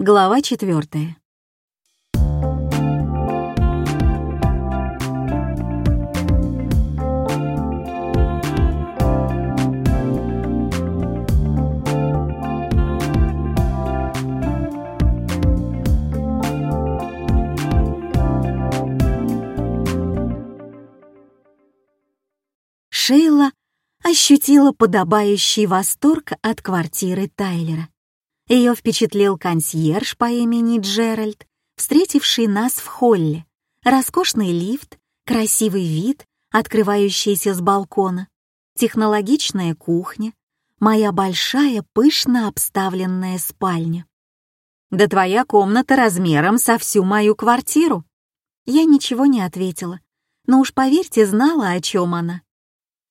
Глава четвертая. Шейла ощутила подобающий восторг от квартиры Тайлера. Ее впечатлил консьерж по имени Джеральд, встретивший нас в холле, роскошный лифт, красивый вид, открывающийся с балкона, технологичная кухня, моя большая пышно обставленная спальня. «Да твоя комната размером со всю мою квартиру!» Я ничего не ответила, но уж поверьте, знала, о чем она.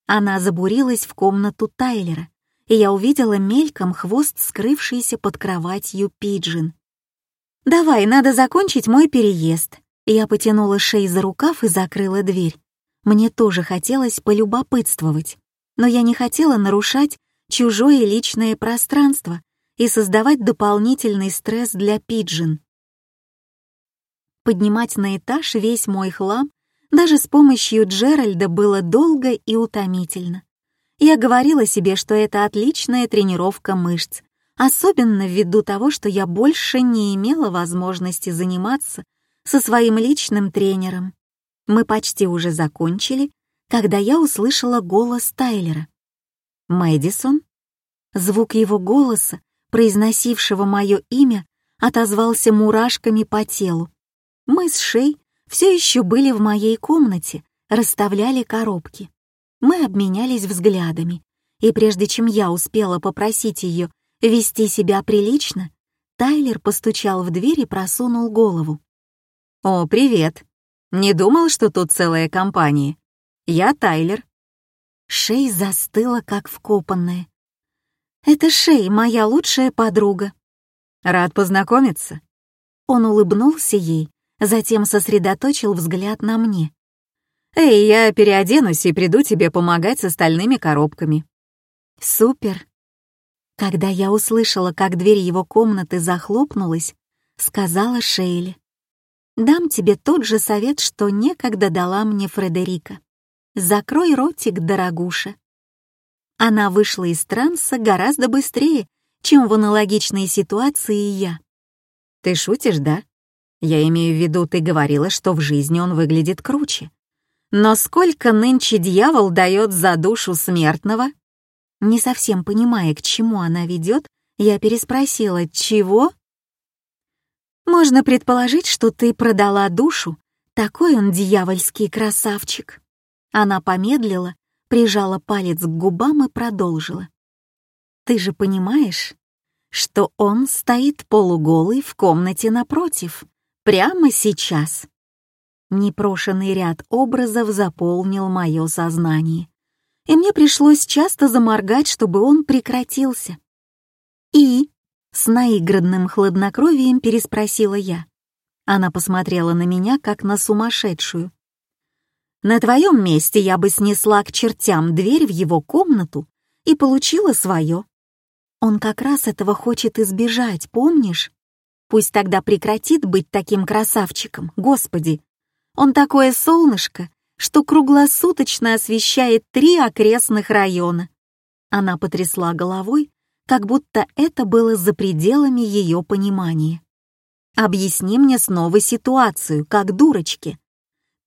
Она забурилась в комнату Тайлера, и я увидела мельком хвост, скрывшийся под кроватью Пиджин. «Давай, надо закончить мой переезд». Я потянула Шей за рукав и закрыла дверь. Мне тоже хотелось полюбопытствовать, но я не хотела нарушать чужое личное пространство и создавать дополнительный стресс для Пиджин. Поднимать на этаж весь мой хлам даже с помощью Джеральда было долго и утомительно. Я говорила себе, что это отличная тренировка мышц, особенно ввиду того, что я больше не имела возможности заниматься со своим личным тренером. Мы почти уже закончили, когда я услышала голос Тайлера. «Мэдисон?» Звук его голоса, произносившего мое имя, отозвался мурашками по телу. Мы с Шей все еще были в моей комнате, расставляли коробки. Мы обменялись взглядами, и прежде чем я успела попросить ее вести себя прилично, Тайлер постучал в дверь и просунул голову. «О, привет! Не думал, что тут целая компания. Я Тайлер». Шей застыла, как вкопанная. «Это Шей, моя лучшая подруга». «Рад познакомиться». Он улыбнулся ей, затем сосредоточил взгляд на мне. «Эй, я переоденусь и приду тебе помогать с остальными коробками». «Супер!» Когда я услышала, как дверь его комнаты захлопнулась, сказала Шейли. «Дам тебе тот же совет, что некогда дала мне Фредерика. Закрой ротик, дорогуша». Она вышла из транса гораздо быстрее, чем в аналогичной ситуации я. «Ты шутишь, да?» Я имею в виду, ты говорила, что в жизни он выглядит круче. Но сколько нынче дьявол дает за душу смертного? Не совсем понимая, к чему она ведет, я переспросила, чего? Можно предположить, что ты продала душу, такой он дьявольский красавчик. Она помедлила, прижала палец к губам и продолжила. Ты же понимаешь, что он стоит полуголый в комнате напротив, Прямо сейчас. Непрошенный ряд образов заполнил мое сознание, и мне пришлось часто заморгать, чтобы он прекратился. «И?» — с наигранным хладнокровием переспросила я. Она посмотрела на меня, как на сумасшедшую. «На твоем месте я бы снесла к чертям дверь в его комнату и получила свое. Он как раз этого хочет избежать, помнишь? Пусть тогда прекратит быть таким красавчиком, господи. Он такое солнышко, что круглосуточно освещает три окрестных района. Она потрясла головой, как будто это было за пределами ее понимания. «Объясни мне снова ситуацию, как дурочки.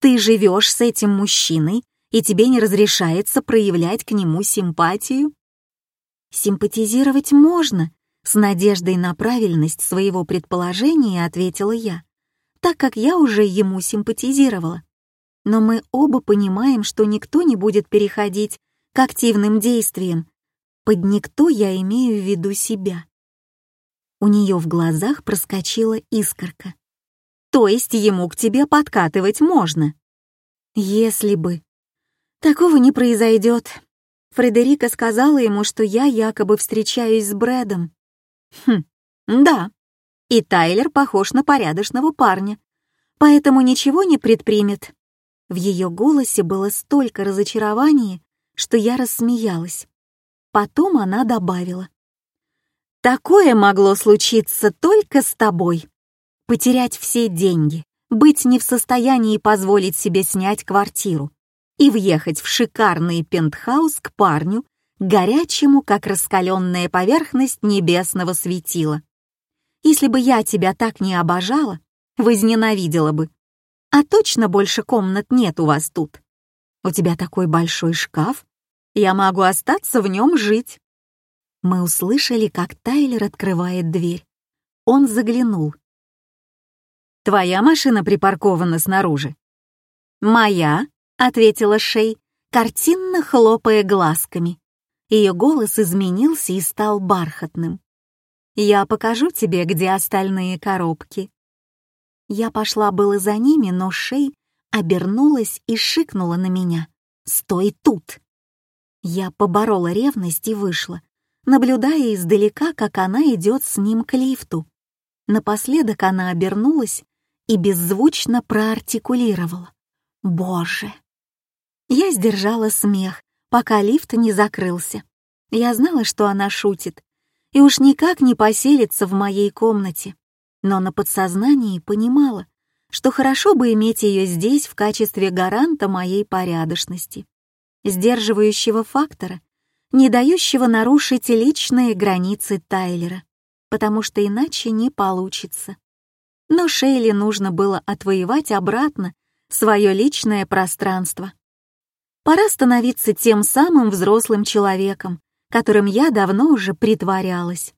Ты живешь с этим мужчиной, и тебе не разрешается проявлять к нему симпатию?» «Симпатизировать можно», с надеждой на правильность своего предположения ответила я, так как я уже ему симпатизировала. Но мы оба понимаем, что никто не будет переходить к активным действиям. Под «никто» я имею в виду себя. У нее в глазах проскочила искорка. «То есть ему к тебе подкатывать можно?» «Если бы...» «Такого не произойдет. Фредерика сказала ему, что я якобы встречаюсь с Брэдом. Хм, да. И Тайлер похож на порядочного парня, поэтому ничего не предпримет. В ее голосе было столько разочарования, что я рассмеялась. Потом она добавила. Такое могло случиться только с тобой. Потерять все деньги, быть не в состоянии позволить себе снять квартиру и въехать в шикарный пентхаус к парню, горячему, как раскаленная поверхность небесного светила. Если бы я тебя так не обожала, возненавидела бы. А точно больше комнат нет у вас тут. У тебя такой большой шкаф, я могу остаться в нем жить. Мы услышали, как Тайлер открывает дверь. Он заглянул. «Твоя машина припаркована снаружи?» «Моя», — ответила Шей, картинно хлопая глазками. Ее голос изменился и стал бархатным. «Я покажу тебе, где остальные коробки». Я пошла было за ними, но Шей обернулась и шикнула на меня. «Стой тут!» Я поборола ревность и вышла, наблюдая издалека, как она идет с ним к лифту. Напоследок она обернулась и беззвучно проартикулировала. «Боже!» Я сдержала смех, пока лифт не закрылся. Я знала, что она шутит, и уж никак не поселится в моей комнате, но на подсознании понимала, что хорошо бы иметь ее здесь в качестве гаранта моей порядочности, сдерживающего фактора, не дающего нарушить личные границы Тайлера, потому что иначе не получится. Но Шейли нужно было отвоевать обратно свое личное пространство. Пора становиться тем самым взрослым человеком, которым я давно уже притворялась.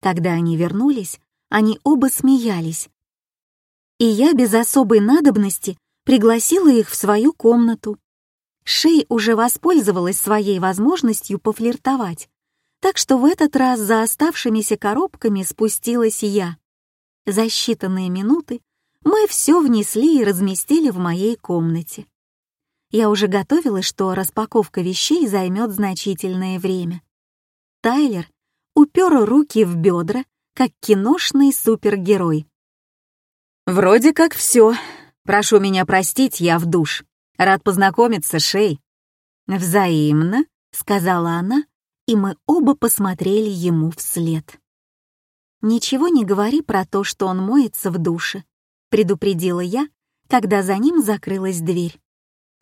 Когда они вернулись, они оба смеялись. И я без особой надобности пригласила их в свою комнату, Шей уже воспользовалась своей возможностью пофлиртовать, так что в этот раз за оставшимися коробками спустилась я. За считанные минуты мы все внесли и разместили в моей комнате. Я уже готовилась, что распаковка вещей займет значительное время. Тайлер упер руки в бедра, как киношный супергерой. «Вроде как все. Прошу меня простить, я в душ». Рад познакомиться, Шей». «Взаимно», — сказала она, и мы оба посмотрели ему вслед. «Ничего не говори про то, что он моется в душе», — предупредила я, когда за ним закрылась дверь.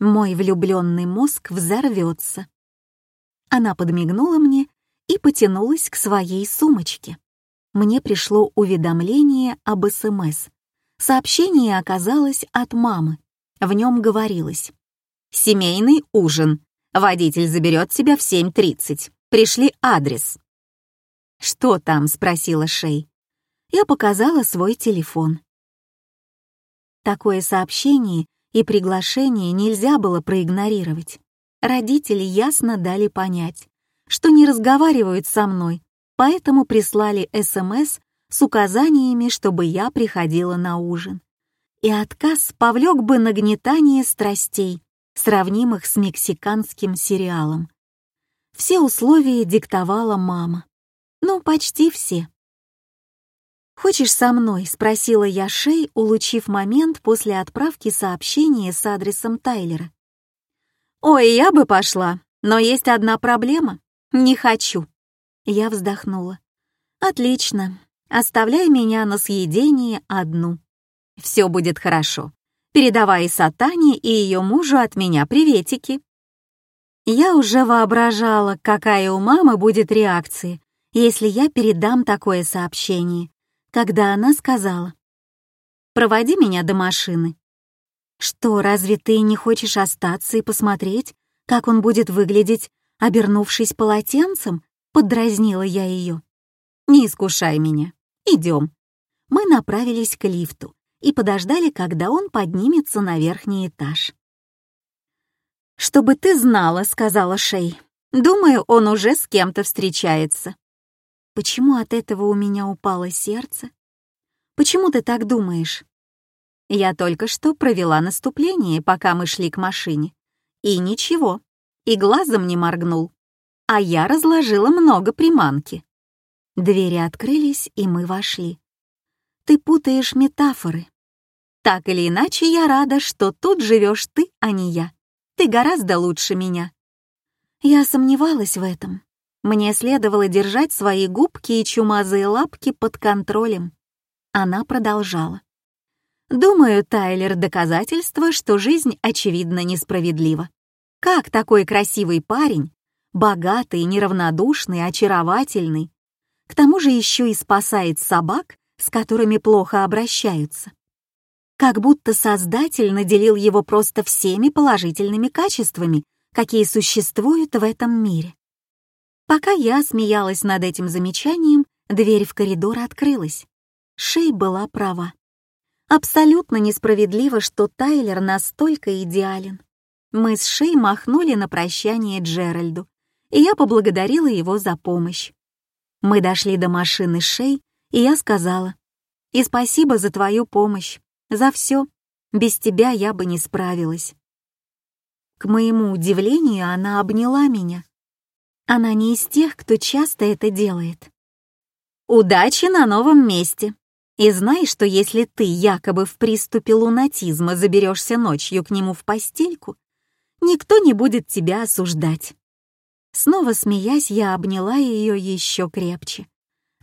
«Мой влюбленный мозг взорвется». Она подмигнула мне и потянулась к своей сумочке. Мне пришло уведомление об СМС. Сообщение оказалось от мамы. В нем говорилось «Семейный ужин. Водитель заберет тебя в 7.30. Пришли адрес». «Что там?» — спросила Шей. Я показала свой телефон. Такое сообщение и приглашение нельзя было проигнорировать. Родители ясно дали понять, что не разговаривают со мной, поэтому прислали СМС с указаниями, чтобы я приходила на ужин и отказ повлек бы нагнетание страстей, сравнимых с мексиканским сериалом. Все условия диктовала мама. Ну, почти все. «Хочешь со мной?» — спросила я Шей, улучив момент после отправки сообщения с адресом Тайлера. «Ой, я бы пошла, но есть одна проблема. Не хочу». Я вздохнула. «Отлично. Оставляй меня на съедение одну». Все будет хорошо. Передавай Сатане и ее мужу от меня приветики». Я уже воображала, какая у мамы будет реакция, если я передам такое сообщение, когда она сказала «Проводи меня до машины». «Что, разве ты не хочешь остаться и посмотреть, как он будет выглядеть, обернувшись полотенцем?» — поддразнила я ее. «Не искушай меня. Идем». Мы направились к лифту, и подождали, когда он поднимется на верхний этаж. «Чтобы ты знала», — сказала Шей. «Думаю, он уже с кем-то встречается». «Почему от этого у меня упало сердце? Почему ты так думаешь?» Я только что провела наступление, пока мы шли к машине. И ничего, и глазом не моргнул. А я разложила много приманки. Двери открылись, и мы вошли. Ты путаешь метафоры. Так или иначе, я рада, что тут живешь ты, а не я. Ты гораздо лучше меня. Я сомневалась в этом. Мне следовало держать свои губки и чумазые лапки под контролем. Она продолжала. Думаю, Тайлер — доказательство, что жизнь очевидно несправедлива. Как такой красивый парень, богатый, неравнодушный, очаровательный, к тому же еще и спасает собак, с которыми плохо обращаются. Как будто Создатель наделил его просто всеми положительными качествами, какие существуют в этом мире. Пока я смеялась над этим замечанием, дверь в коридор открылась. Шей была права. Абсолютно несправедливо, что Тайлер настолько идеален. Мы с Шей махнули на прощание Джеральду, и я поблагодарила его за помощь. Мы дошли до машины Шей, и я сказала, «И спасибо за твою помощь, за все. Без тебя я бы не справилась». К моему удивлению, она обняла меня. Она не из тех, кто часто это делает. «Удачи на новом месте!» И знай, что если ты якобы в приступе лунатизма заберешься ночью к нему в постельку, никто не будет тебя осуждать. Снова смеясь, я обняла ее еще крепче.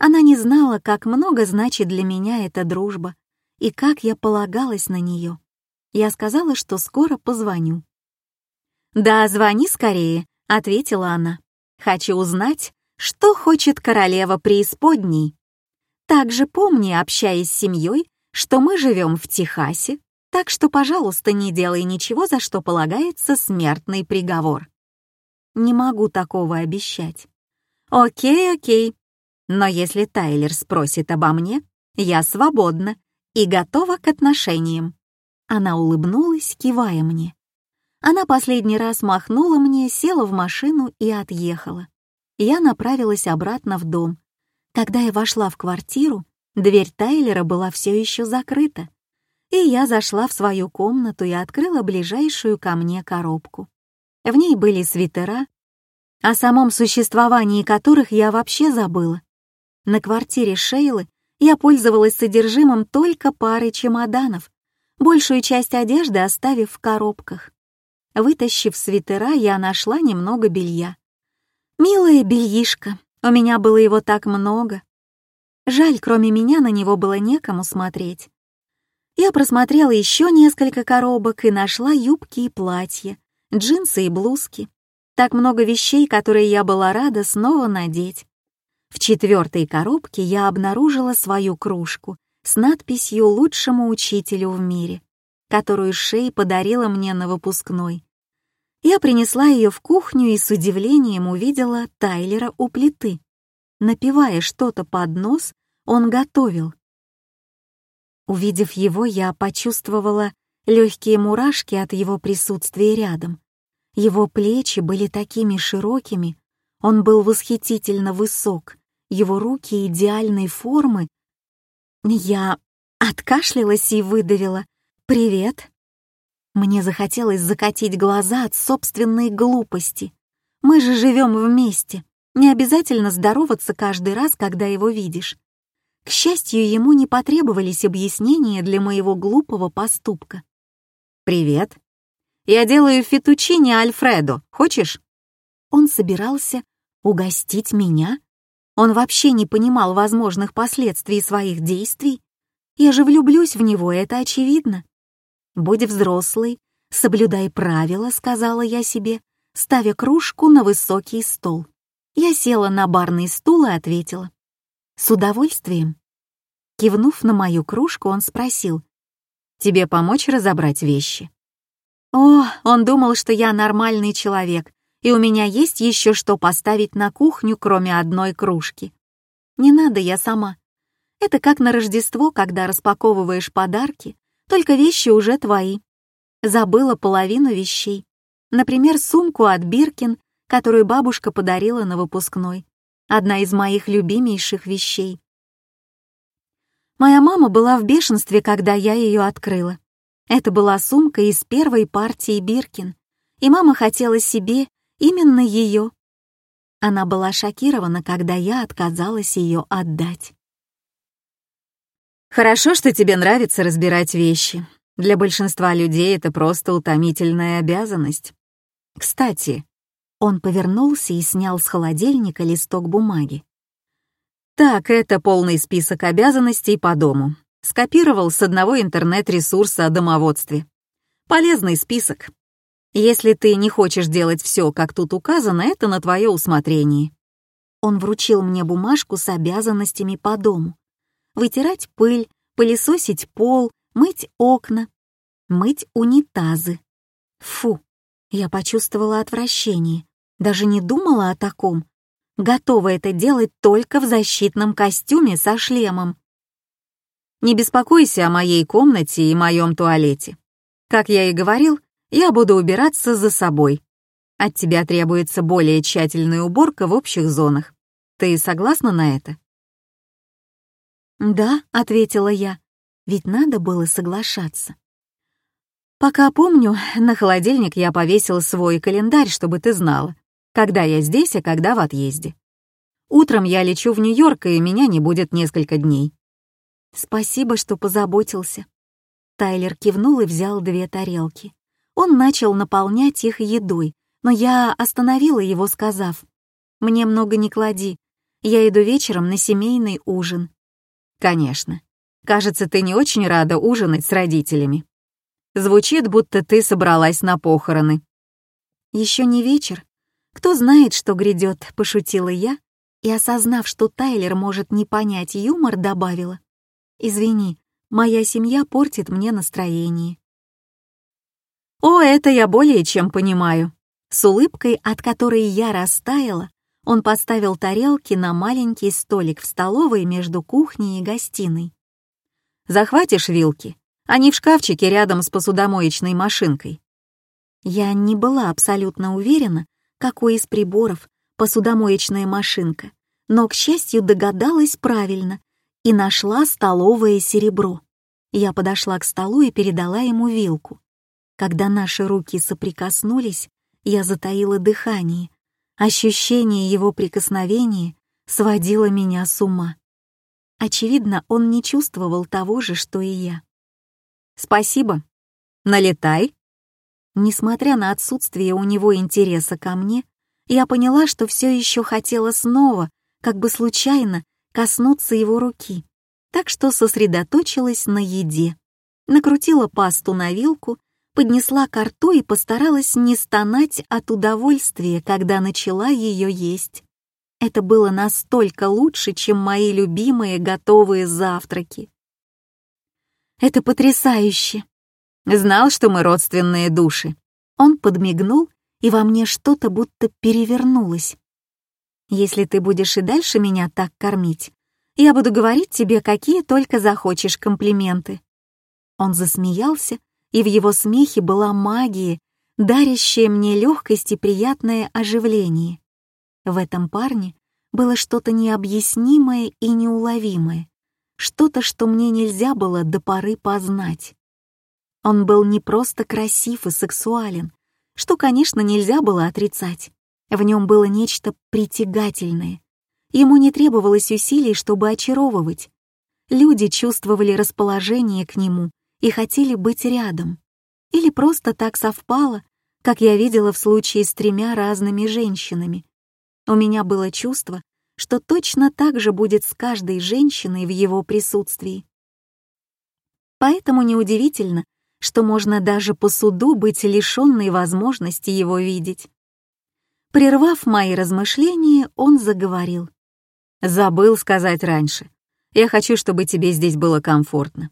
Она не знала, как много значит для меня эта дружба и как я полагалась на нее. Я сказала, что скоро позвоню. «Да, звони скорее», — ответила она. «Хочу узнать, что хочет королева преисподней». Также помни, общаясь с семьей, что мы живем в Техасе, так что, пожалуйста, не делай ничего, за что полагается смертный приговор. Не могу такого обещать. Окей, окей. Но если Тайлер спросит обо мне, я свободна и готова к отношениям. Она улыбнулась, кивая мне. Она последний раз махнула мне, села в машину и отъехала. Я направилась обратно в дом, когда я вошла в квартиру, дверь Тайлера была все еще закрыта, и я зашла в свою комнату и открыла ближайшую ко мне коробку. В ней были свитера, о самом существовании которых я вообще забыла. На квартире Шейлы я пользовалась содержимым только парой чемоданов, большую часть одежды оставив в коробках. Вытащив свитера, я нашла немного белья. Милое бельишко, у меня было его так много. Жаль, кроме меня на него было некому смотреть. Я просмотрела еще несколько коробок и нашла юбки и платья, джинсы и блузки. Так много вещей, которые я была рада снова надеть. В четвертой коробке я обнаружила свою кружку с надписью «Лучшему учителю в мире», которую Шей подарила мне на выпускной. Я принесла ее в кухню и с удивлением увидела Тайлера у плиты. Напивая что-то под нос, он готовил. Увидев его, я почувствовала легкие мурашки от его присутствия рядом. Его плечи были такими широкими, он был восхитительно высок, его руки идеальной формы. Я откашлялась и выдавила «Привет». Мне захотелось закатить глаза от собственной глупости. Мы же живем вместе. Не обязательно здороваться каждый раз, когда его видишь. К счастью, ему не потребовались объяснения для моего глупого поступка. «Привет. Я делаю фетучини Альфредо. Хочешь?» Он собирался угостить меня? Он вообще не понимал возможных последствий своих действий. Я же влюблюсь в него, это очевидно. «Будь взрослый, соблюдай правила», — сказала я себе, ставя кружку на высокий стол. Я села на барный стул и ответила. «С удовольствием». Кивнув на мою кружку, он спросил. «Тебе помочь разобрать вещи?» О, он думал, что я нормальный человек, и у меня есть еще что поставить на кухню, кроме одной кружки. Не надо, я сама. Это как на Рождество, когда распаковываешь подарки, только вещи уже твои. Забыла половину вещей. Например, сумку от Биркин, которую бабушка подарила на выпускной. Одна из моих любимейших вещей. Моя мама была в бешенстве, когда я ее открыла. Это была сумка из первой партии Биркин, и мама хотела себе именно ее. Она была шокирована, когда я отказалась ее отдать. Хорошо, что тебе нравится разбирать вещи. Для большинства людей это просто утомительная обязанность. Кстати, Он повернулся и снял с холодильника листок бумаги. Так, это полный список обязанностей по дому. Скопировал с одного интернет-ресурса о домоводстве. Полезный список. Если ты не хочешь делать все, как тут указано, это на твое усмотрение. Он вручил мне бумажку с обязанностями по дому. Вытирать пыль, пылесосить пол, мыть окна, мыть унитазы. Фу, я почувствовала отвращение. Даже не думала о таком. Готова это делать только в защитном костюме со шлемом. Не беспокойся о моей комнате и моем туалете. Как я и говорил, я буду убираться за собой. От тебя требуется более тщательная уборка в общих зонах. Ты согласна на это? «Да», — ответила я, ведь надо было соглашаться. «Пока помню, на холодильник я повесил свой календарь, чтобы ты знала, когда я здесь, а когда в отъезде. Утром я лечу в Нью-Йорк, и меня не будет несколько дней». «Спасибо, что позаботился». Тайлер кивнул и взял две тарелки. Он начал наполнять их едой, но я остановила его, сказав, «Мне много не клади, я иду вечером на семейный ужин». «Конечно. Кажется, ты не очень рада ужинать с родителями. Звучит, будто ты собралась на похороны». Еще не вечер. Кто знает, что грядет, пошутила я и, осознав, что Тайлер может не понять юмор, добавила. «Извини, моя семья портит мне настроение». «О, это я более чем понимаю». С улыбкой, от которой я растаяла, он поставил тарелки на маленький столик в столовой между кухней и гостиной. «Захватишь вилки? Они в шкафчике рядом с посудомоечной машинкой». Я не была абсолютно уверена, какой из приборов посудомоечная машинка, но, к счастью, догадалась правильно и нашла столовое серебро. Я подошла к столу и передала ему вилку. Когда наши руки соприкоснулись, я затаила дыхание. Ощущение его прикосновения сводило меня с ума. Очевидно, он не чувствовал того же, что и я. «Спасибо. Налетай». Несмотря на отсутствие у него интереса ко мне, я поняла, что все еще хотела снова, как бы случайно, коснуться его руки, так что сосредоточилась на еде. Накрутила пасту на вилку поднесла ко рту и постаралась не стонать от удовольствия, когда начала ее есть. Это было настолько лучше, чем мои любимые готовые завтраки. Это потрясающе. Знал, что мы родственные души. Он подмигнул, и во мне что-то будто перевернулось. Если ты будешь и дальше меня так кормить, я буду говорить тебе, какие только захочешь комплименты. Он засмеялся, и в его смехе была магия, дарящая мне легкость и приятное оживление. В этом парне было что-то необъяснимое и неуловимое, что-то, что мне нельзя было до поры познать. Он был не просто красив и сексуален, что, конечно, нельзя было отрицать. В нем было нечто притягательное. Ему не требовалось усилий, чтобы очаровывать. Люди чувствовали расположение к нему и хотели быть рядом. Или просто так совпало, как я видела в случае с тремя разными женщинами. У меня было чувство, что точно так же будет с каждой женщиной в его присутствии. Поэтому неудивительно, что можно даже по суду быть лишенной возможности его видеть. Прервав мои размышления, он заговорил. «Забыл сказать раньше. Я хочу, чтобы тебе здесь было комфортно.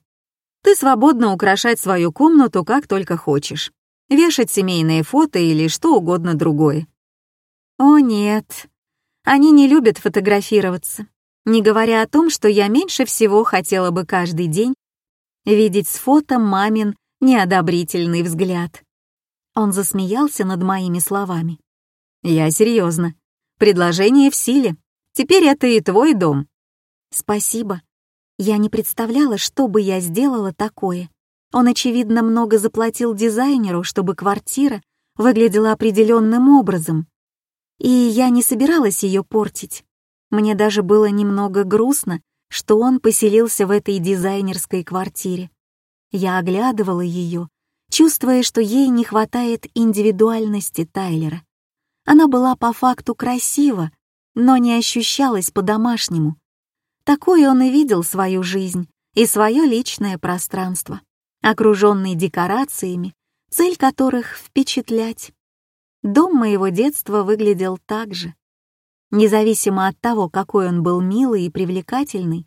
Ты свободна украшать свою комнату как только хочешь. Вешать семейные фото или что угодно другое. О нет, они не любят фотографироваться, не говоря о том, что я меньше всего хотела бы каждый день видеть с фото мамин неодобрительный взгляд. Он засмеялся над моими словами. «Я серьезно. Предложение в силе. Теперь это и твой дом». «Спасибо. Я не представляла, что бы я сделала такое. Он, очевидно, много заплатил дизайнеру, чтобы квартира выглядела определенным образом. И я не собиралась ее портить. Мне даже было немного грустно, что он поселился в этой дизайнерской квартире. Я оглядывала ее, чувствуя, что ей не хватает индивидуальности Тайлера. Она была по факту красива, но не ощущалась по-домашнему. Такой он и видел свою жизнь и свое личное пространство, окруженный декорациями, цель которых — впечатлять. Дом моего детства выглядел так же. Независимо от того, какой он был милый и привлекательный,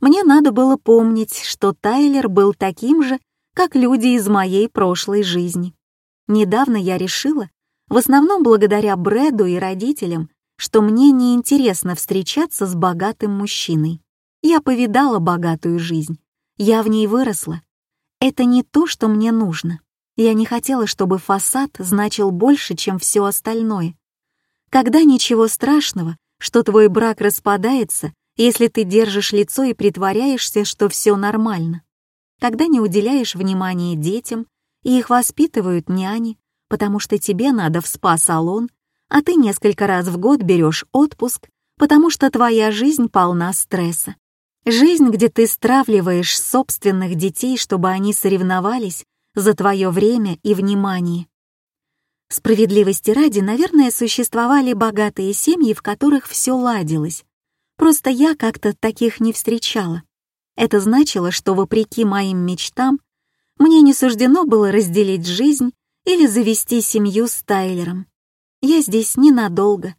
мне надо было помнить, что Тайлер был таким же, как люди из моей прошлой жизни. Недавно я решила, в основном благодаря Брэду и родителям, что мне неинтересно встречаться с богатым мужчиной. Я повидала богатую жизнь, я в ней выросла. Это не то, что мне нужно. Я не хотела, чтобы фасад значил больше, чем все остальное. Когда ничего страшного, что твой брак распадается, если ты держишь лицо и притворяешься, что все нормально. Когда не уделяешь внимания детям, и их воспитывают няни, потому что тебе надо в спа-салон, а ты несколько раз в год берешь отпуск, потому что твоя жизнь полна стресса. Жизнь, где ты стравливаешь собственных детей, чтобы они соревновались за твое время и внимание. Справедливости ради, наверное, существовали богатые семьи, в которых все ладилось. Просто я как-то таких не встречала. Это значило, что, вопреки моим мечтам, мне не суждено было разделить жизнь или завести семью с Тайлером. Я здесь ненадолго.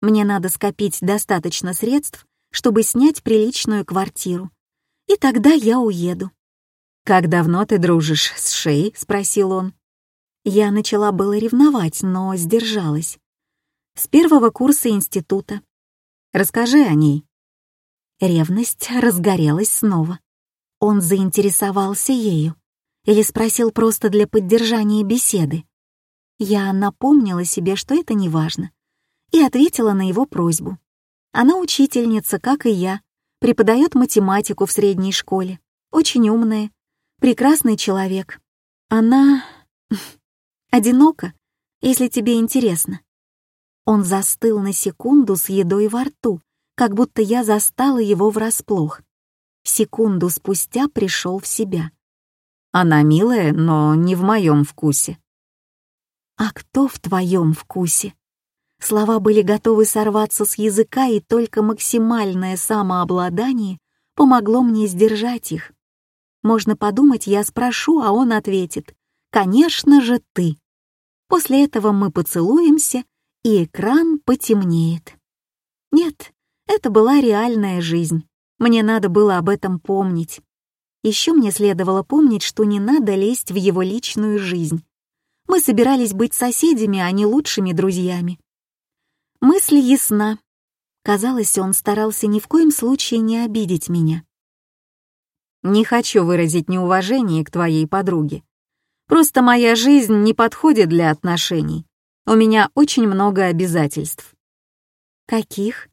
Мне надо скопить достаточно средств, чтобы снять приличную квартиру. И тогда я уеду. «Как давно ты дружишь с Шей?» — спросил он. Я начала было ревновать, но сдержалась. С первого курса института. Расскажи о ней. Ревность разгорелась снова. Он заинтересовался ею или спросил просто для поддержания беседы. Я напомнила себе, что это не важно, и ответила на его просьбу. Она учительница, как и я, преподает математику в средней школе, очень умная, прекрасный человек. Она... одинока, если тебе интересно. Он застыл на секунду с едой во рту, как будто я застала его врасплох. Секунду спустя пришел в себя. Она милая, но не в моем вкусе. А кто в твоем вкусе? Слова были готовы сорваться с языка, и только максимальное самообладание помогло мне сдержать их. Можно подумать, я спрошу, а он ответит «Конечно же ты». После этого мы поцелуемся, и экран потемнеет. Нет, это была реальная жизнь. Мне надо было об этом помнить. Еще мне следовало помнить, что не надо лезть в его личную жизнь. Мы собирались быть соседями, а не лучшими друзьями. Мысль ясна. Казалось, он старался ни в коем случае не обидеть меня. Не хочу выразить неуважение к твоей подруге. Просто моя жизнь не подходит для отношений. У меня очень много обязательств. Каких?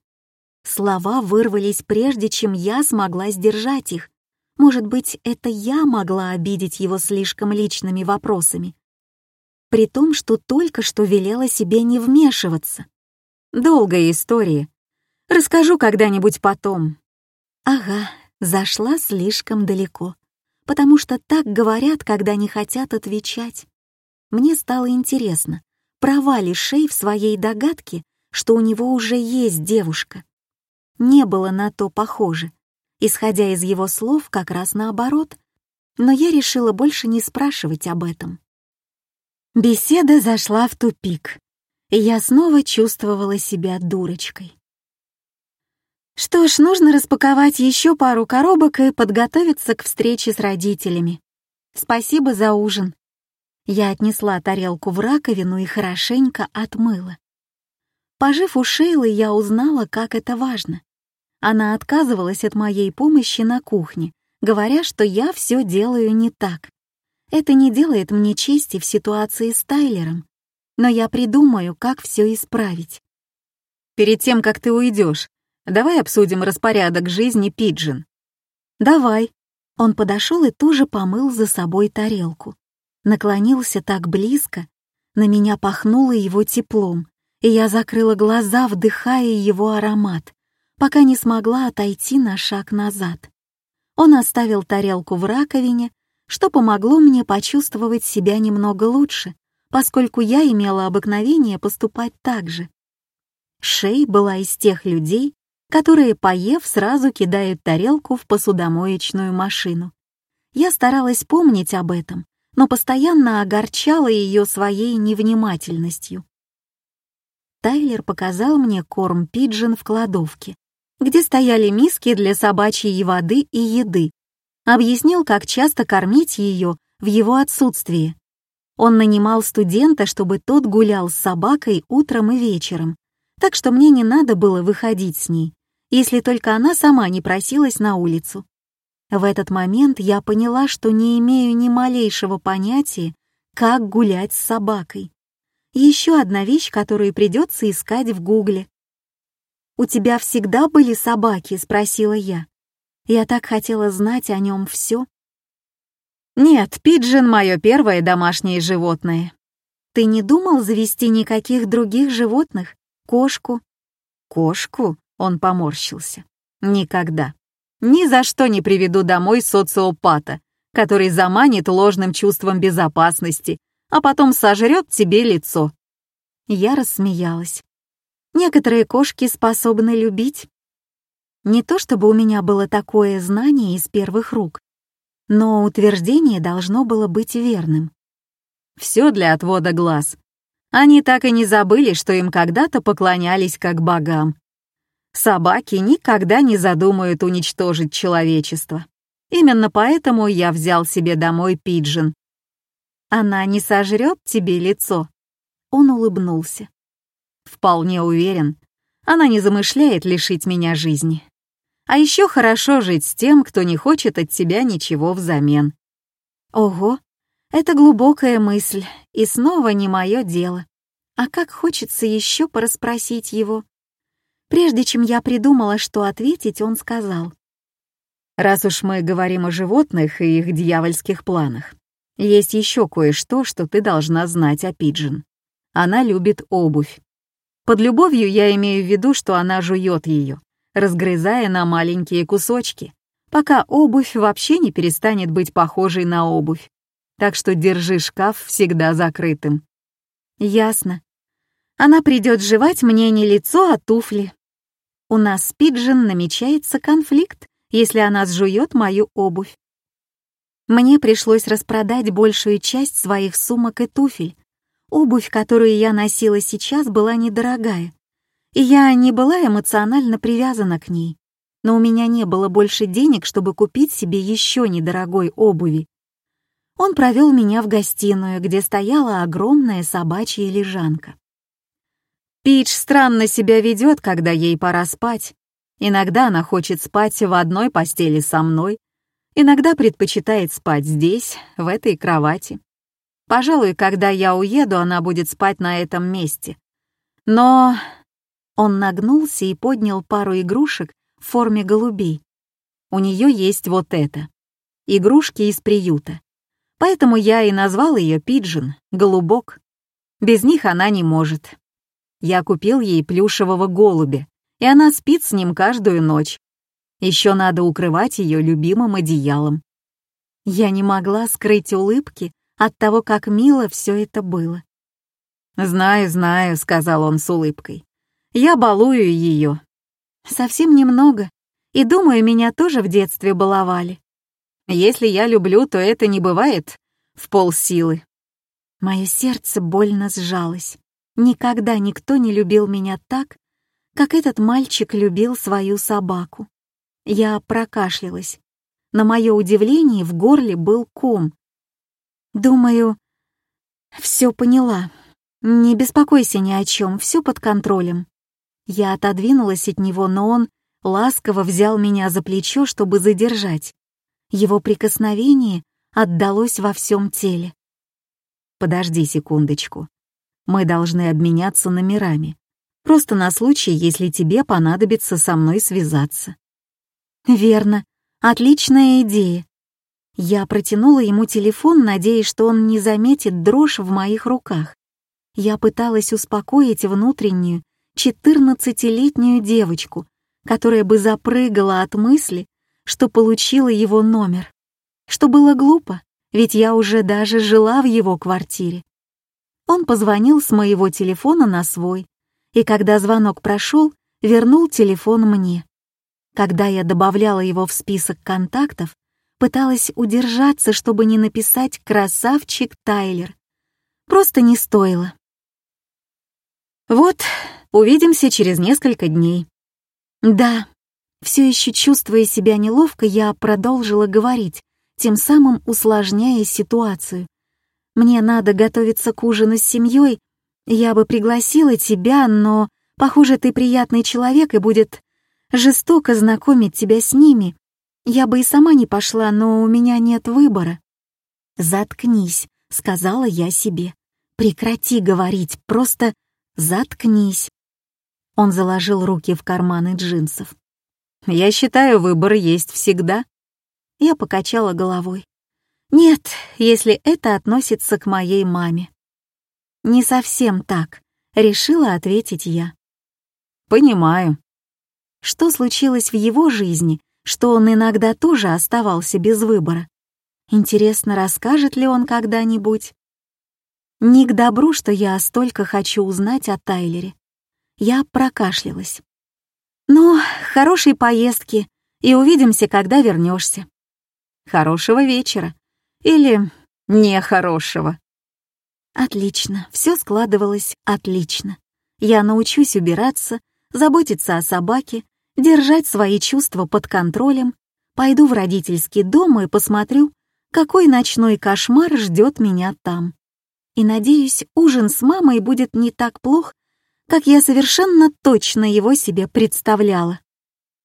Слова вырвались прежде, чем я смогла сдержать их. Может быть, это я могла обидеть его слишком личными вопросами. При том, что только что велела себе не вмешиваться. Долгая история. Расскажу когда-нибудь потом. Ага, зашла слишком далеко, потому что так говорят, когда не хотят отвечать. Мне стало интересно, права ли Шей в своей догадке, что у него уже есть девушка. Не было на то похоже, исходя из его слов как раз наоборот, но я решила больше не спрашивать об этом. Беседа зашла в тупик, и я снова чувствовала себя дурочкой. Что ж, нужно распаковать еще пару коробок и подготовиться к встрече с родителями. Спасибо за ужин. Я отнесла тарелку в раковину и хорошенько отмыла. Пожив у Шейлы, я узнала, как это важно. Она отказывалась от моей помощи на кухне, говоря, что я все делаю не так. Это не делает мне чести в ситуации с Тайлером, но я придумаю, как все исправить. Перед тем, как ты уйдешь, Давай обсудим распорядок жизни Пиджин». «Давай». Он подошел и тоже помыл за собой тарелку. Наклонился так близко, на меня пахнуло его теплом, и я закрыла глаза, вдыхая его аромат, пока не смогла отойти на шаг назад. Он оставил тарелку в раковине, что помогло мне почувствовать себя немного лучше, поскольку я имела обыкновение поступать так же. Шей была из тех людей, которые, поев, сразу кидают тарелку в посудомоечную машину. Я старалась помнить об этом, но постоянно огорчала ее своей невнимательностью. Тайлер показал мне корм пиджин в кладовке, где стояли миски для собачьей воды и еды. Объяснил, как часто кормить ее в его отсутствие. Он нанимал студента, чтобы тот гулял с собакой утром и вечером, так что мне не надо было выходить с ней, если только она сама не просилась на улицу. В этот момент я поняла, что не имею ни малейшего понятия, как гулять с собакой. Еще одна вещь, которую придется искать в гугле. «У тебя всегда были собаки?» — спросила я. Я так хотела знать о нем все. «Нет, Пиджин — мое первое домашнее животное». «Ты не думал завести никаких других животных? Кошку?» «Кошку?» — он поморщился. «Никогда. Ни за что не приведу домой социопата, который заманит ложным чувством безопасности, а потом сожрет тебе лицо». Я рассмеялась. Некоторые кошки способны любить. Не то чтобы у меня было такое знание из первых рук, но утверждение должно было быть верным. Все для отвода глаз. Они так и не забыли, что им когда-то поклонялись как богам. Собаки никогда не задумают уничтожить человечество. Именно поэтому я взял себе домой пиджин. Она не сожрет тебе лицо? Он улыбнулся. Вполне уверен, она не замышляет лишить меня жизни. А еще хорошо жить с тем, кто не хочет от тебя ничего взамен. Ого, это глубокая мысль, и снова не мое дело. А как хочется еще порасспросить его. Прежде чем я придумала, что ответить, он сказал. «Раз уж мы говорим о животных и их дьявольских планах, есть еще кое-что, что ты должна знать о Пиджин. Она любит обувь. Под любовью я имею в виду, что она жует ее, разгрызая на маленькие кусочки, пока обувь вообще не перестанет быть похожей на обувь. Так что держи шкаф всегда закрытым. Ясно. Она придет жевать мне не лицо, а туфли. У нас с Пиджин намечается конфликт, если она сжует мою обувь. Мне пришлось распродать большую часть своих сумок и туфель, Обувь, которую я носила сейчас, была недорогая, я не была эмоционально привязана к ней. Но у меня не было больше денег, чтобы купить себе еще недорогой обуви. Он провел меня в гостиную, где стояла огромная собачья лежанка. Пич странно себя ведет, когда ей пора спать. Иногда она хочет спать в одной постели со мной, иногда предпочитает спать здесь, в этой кровати. Пожалуй, когда я уеду, она будет спать на этом месте. Но... Он нагнулся и поднял пару игрушек в форме голубей. У нее есть вот это. Игрушки из приюта. Поэтому я и назвал ее Пиджин, голубок. Без них она не может. Я купил ей плюшевого голубя, и она спит с ним каждую ночь. Еще надо укрывать ее любимым одеялом. Я не могла скрыть улыбки от того, как мило все это было. «Знаю, знаю», — сказал он с улыбкой. «Я балую ее». «Совсем немного. И думаю, меня тоже в детстве баловали». «Если я люблю, то это не бывает в полсилы». Мое сердце больно сжалось. Никогда никто не любил меня так, как этот мальчик любил свою собаку. Я прокашлялась. На мое удивление в горле был ком, Думаю, все поняла. Не беспокойся ни о чем, все под контролем. Я отодвинулась от него, но он ласково взял меня за плечо, чтобы задержать. Его прикосновение отдалось во всем теле. Подожди секундочку. Мы должны обменяться номерами. Просто на случай, если тебе понадобится со мной связаться. Верно. Отличная идея. Я протянула ему телефон, надеясь, что он не заметит дрожь в моих руках. Я пыталась успокоить внутреннюю, четырнадцатилетнюю девочку, которая бы запрыгала от мысли, что получила его номер. Что было глупо, ведь я уже даже жила в его квартире. Он позвонил с моего телефона на свой, и когда звонок прошел, вернул телефон мне. Когда я добавляла его в список контактов, пыталась удержаться, чтобы не написать «красавчик Тайлер». Просто не стоило. Вот, увидимся через несколько дней. Да, все еще чувствуя себя неловко, я продолжила говорить, тем самым усложняя ситуацию. Мне надо готовиться к ужину с семьей. Я бы пригласила тебя, но, похоже, ты приятный человек и будет жестоко знакомить тебя с ними. Я бы и сама не пошла, но у меня нет выбора. «Заткнись», — сказала я себе. «Прекрати говорить, просто заткнись». Он заложил руки в карманы джинсов. «Я считаю, выбор есть всегда». Я покачала головой. «Нет, если это относится к моей маме». «Не совсем так», — решила ответить я. «Понимаю», что случилось в его жизни, что он иногда тоже оставался без выбора. Интересно, расскажет ли он когда-нибудь? Не к добру, что я столько хочу узнать о Тайлере. Я прокашлялась. «Ну, хорошей поездки, и увидимся, когда вернешься. Хорошего вечера. Или нехорошего». Отлично, все складывалось отлично. Я научусь убираться, заботиться о собаке, держать свои чувства под контролем, пойду в родительский дом и посмотрю, какой ночной кошмар ждет меня там. И надеюсь, ужин с мамой будет не так плох, как я совершенно точно его себе представляла.